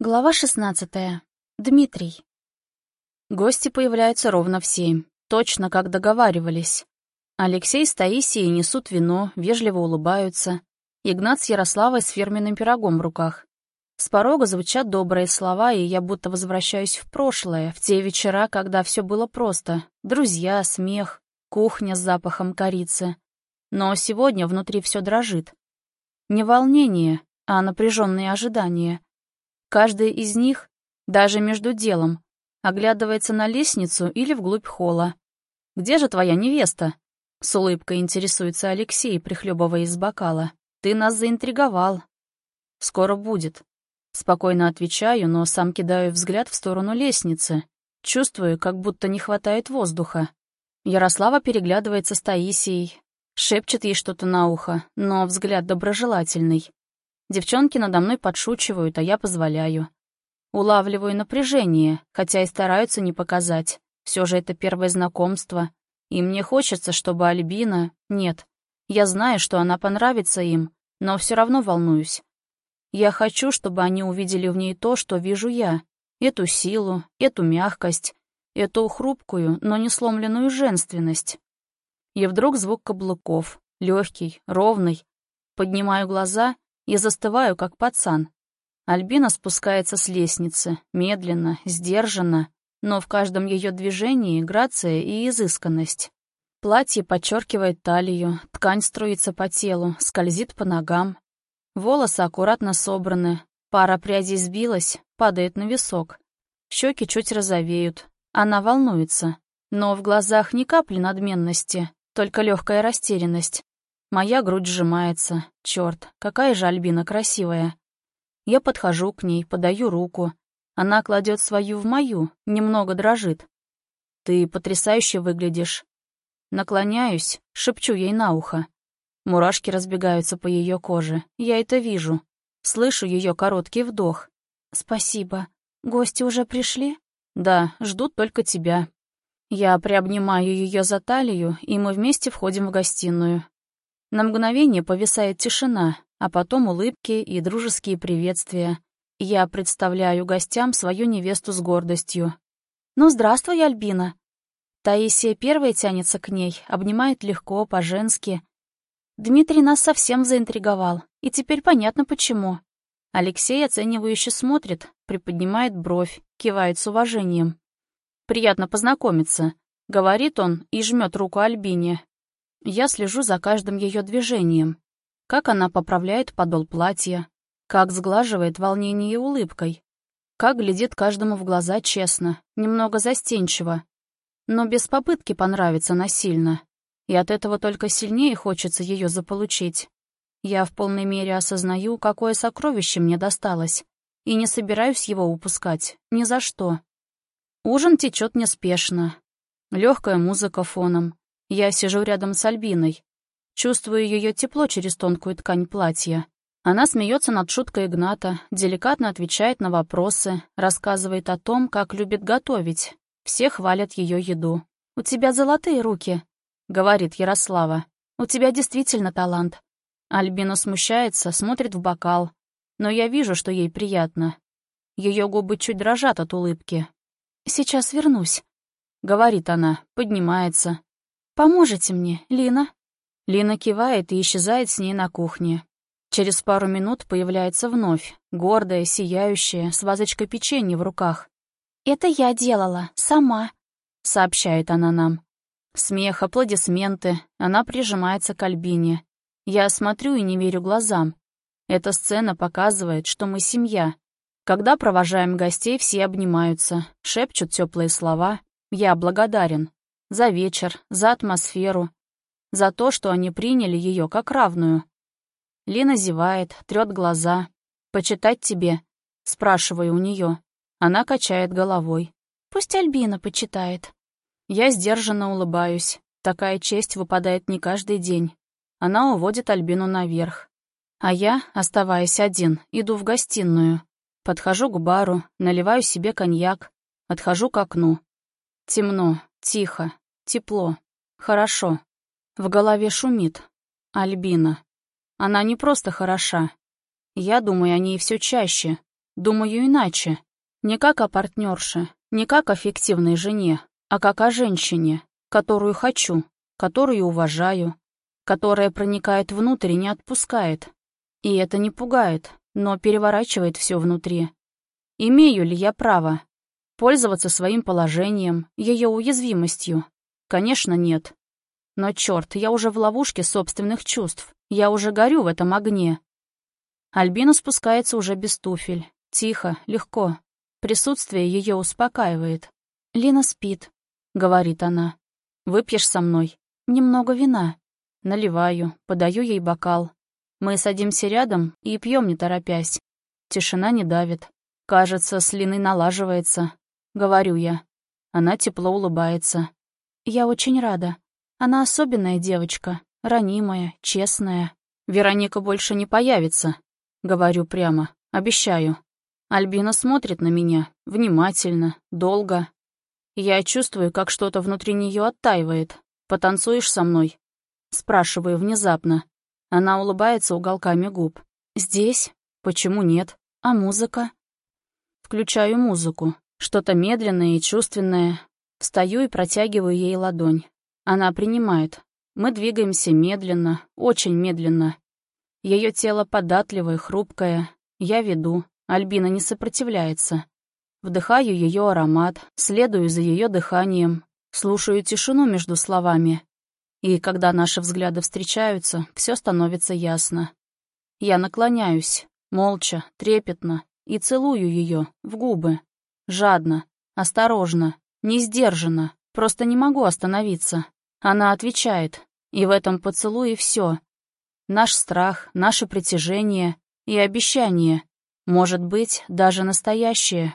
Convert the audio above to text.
Глава 16. Дмитрий. Гости появляются ровно в семь, точно как договаривались. Алексей с Таисией несут вино, вежливо улыбаются. Игнат с Ярославой с фирменным пирогом в руках. С порога звучат добрые слова, и я будто возвращаюсь в прошлое, в те вечера, когда все было просто. Друзья, смех, кухня с запахом корицы. Но сегодня внутри все дрожит. Не волнение, а напряженные ожидания — Каждый из них, даже между делом, оглядывается на лестницу или вглубь холла. «Где же твоя невеста?» С улыбкой интересуется Алексей, прихлебывая из бокала. «Ты нас заинтриговал». «Скоро будет». Спокойно отвечаю, но сам кидаю взгляд в сторону лестницы. Чувствую, как будто не хватает воздуха. Ярослава переглядывается с Таисией, шепчет ей что-то на ухо, но взгляд доброжелательный. Девчонки надо мной подшучивают, а я позволяю. Улавливаю напряжение, хотя и стараются не показать. Все же это первое знакомство. И мне хочется, чтобы Альбина... Нет, я знаю, что она понравится им, но все равно волнуюсь. Я хочу, чтобы они увидели в ней то, что вижу я. Эту силу, эту мягкость, эту хрупкую, но не сломленную женственность. И вдруг звук каблуков, легкий, ровный. Поднимаю глаза и застываю, как пацан. Альбина спускается с лестницы, медленно, сдержанно, но в каждом ее движении грация и изысканность. Платье подчеркивает талию, ткань струится по телу, скользит по ногам. Волосы аккуратно собраны, пара прядей сбилась, падает на висок. Щеки чуть розовеют, она волнуется, но в глазах ни капли надменности, только легкая растерянность. Моя грудь сжимается. Черт, какая же Альбина красивая. Я подхожу к ней, подаю руку. Она кладет свою в мою, немного дрожит. «Ты потрясающе выглядишь». Наклоняюсь, шепчу ей на ухо. Мурашки разбегаются по ее коже. Я это вижу. Слышу ее короткий вдох. «Спасибо. Гости уже пришли?» «Да, ждут только тебя». Я приобнимаю ее за талию, и мы вместе входим в гостиную. На мгновение повисает тишина, а потом улыбки и дружеские приветствия. Я представляю гостям свою невесту с гордостью. «Ну, здравствуй, Альбина!» Таисия первая тянется к ней, обнимает легко, по-женски. Дмитрий нас совсем заинтриговал, и теперь понятно почему. Алексей оценивающе смотрит, приподнимает бровь, кивает с уважением. «Приятно познакомиться», — говорит он и жмет руку Альбине, я слежу за каждым ее движением. Как она поправляет подол платья, как сглаживает волнение улыбкой, как глядит каждому в глаза честно, немного застенчиво, но без попытки понравиться насильно. И от этого только сильнее хочется ее заполучить. Я в полной мере осознаю, какое сокровище мне досталось, и не собираюсь его упускать, ни за что. Ужин течет неспешно. Легкая музыка фоном, я сижу рядом с Альбиной. Чувствую ее тепло через тонкую ткань платья. Она смеется над шуткой Игната, деликатно отвечает на вопросы, рассказывает о том, как любит готовить. Все хвалят ее еду. «У тебя золотые руки», — говорит Ярослава. «У тебя действительно талант». Альбина смущается, смотрит в бокал. Но я вижу, что ей приятно. Ее губы чуть дрожат от улыбки. «Сейчас вернусь», — говорит она, поднимается. «Поможете мне, Лина?» Лина кивает и исчезает с ней на кухне. Через пару минут появляется вновь, гордая, сияющая, с вазочкой печенья в руках. «Это я делала, сама», — сообщает она нам. Смех, аплодисменты, она прижимается к Альбине. Я смотрю и не верю глазам. Эта сцена показывает, что мы семья. Когда провожаем гостей, все обнимаются, шепчут теплые слова. Я благодарен. За вечер, за атмосферу, за то, что они приняли ее как равную. Лина зевает, трет глаза. «Почитать тебе?» — спрашиваю у нее. Она качает головой. «Пусть Альбина почитает». Я сдержанно улыбаюсь. Такая честь выпадает не каждый день. Она уводит Альбину наверх. А я, оставаясь один, иду в гостиную. Подхожу к бару, наливаю себе коньяк, отхожу к окну. Темно, Тихо, тепло, хорошо. В голове шумит. Альбина. Она не просто хороша. Я думаю о ней все чаще. думаю иначе. Не как о партнерше, не как о фиктивной жене, а как о женщине, которую хочу, которую уважаю, которая проникает внутрь и не отпускает. И это не пугает, но переворачивает все внутри. Имею ли я право пользоваться своим положением, ее уязвимостью? Конечно, нет. Но черт, я уже в ловушке собственных чувств. Я уже горю в этом огне. Альбина спускается уже без туфель. Тихо, легко. Присутствие ее успокаивает. «Лина спит», — говорит она. «Выпьешь со мной? Немного вина». Наливаю, подаю ей бокал. Мы садимся рядом и пьем, не торопясь. Тишина не давит. Кажется, с Линой налаживается. Говорю я. Она тепло улыбается. Я очень рада. Она особенная девочка, ранимая, честная. Вероника больше не появится. Говорю прямо. Обещаю. Альбина смотрит на меня. Внимательно, долго. Я чувствую, как что-то внутри нее оттаивает. «Потанцуешь со мной?» Спрашиваю внезапно. Она улыбается уголками губ. «Здесь? Почему нет? А музыка?» Включаю музыку. Что-то медленное и чувственное. Встаю и протягиваю ей ладонь. Она принимает. Мы двигаемся медленно, очень медленно. Ее тело податливое, хрупкое. Я веду. Альбина не сопротивляется. Вдыхаю ее аромат, следую за ее дыханием, слушаю тишину между словами. И когда наши взгляды встречаются, все становится ясно. Я наклоняюсь, молча, трепетно, и целую ее в губы. Жадно, осторожно, не сдержанно, просто не могу остановиться. Она отвечает, и в этом поцелуе все. Наш страх, наше притяжение и обещание, может быть, даже настоящее,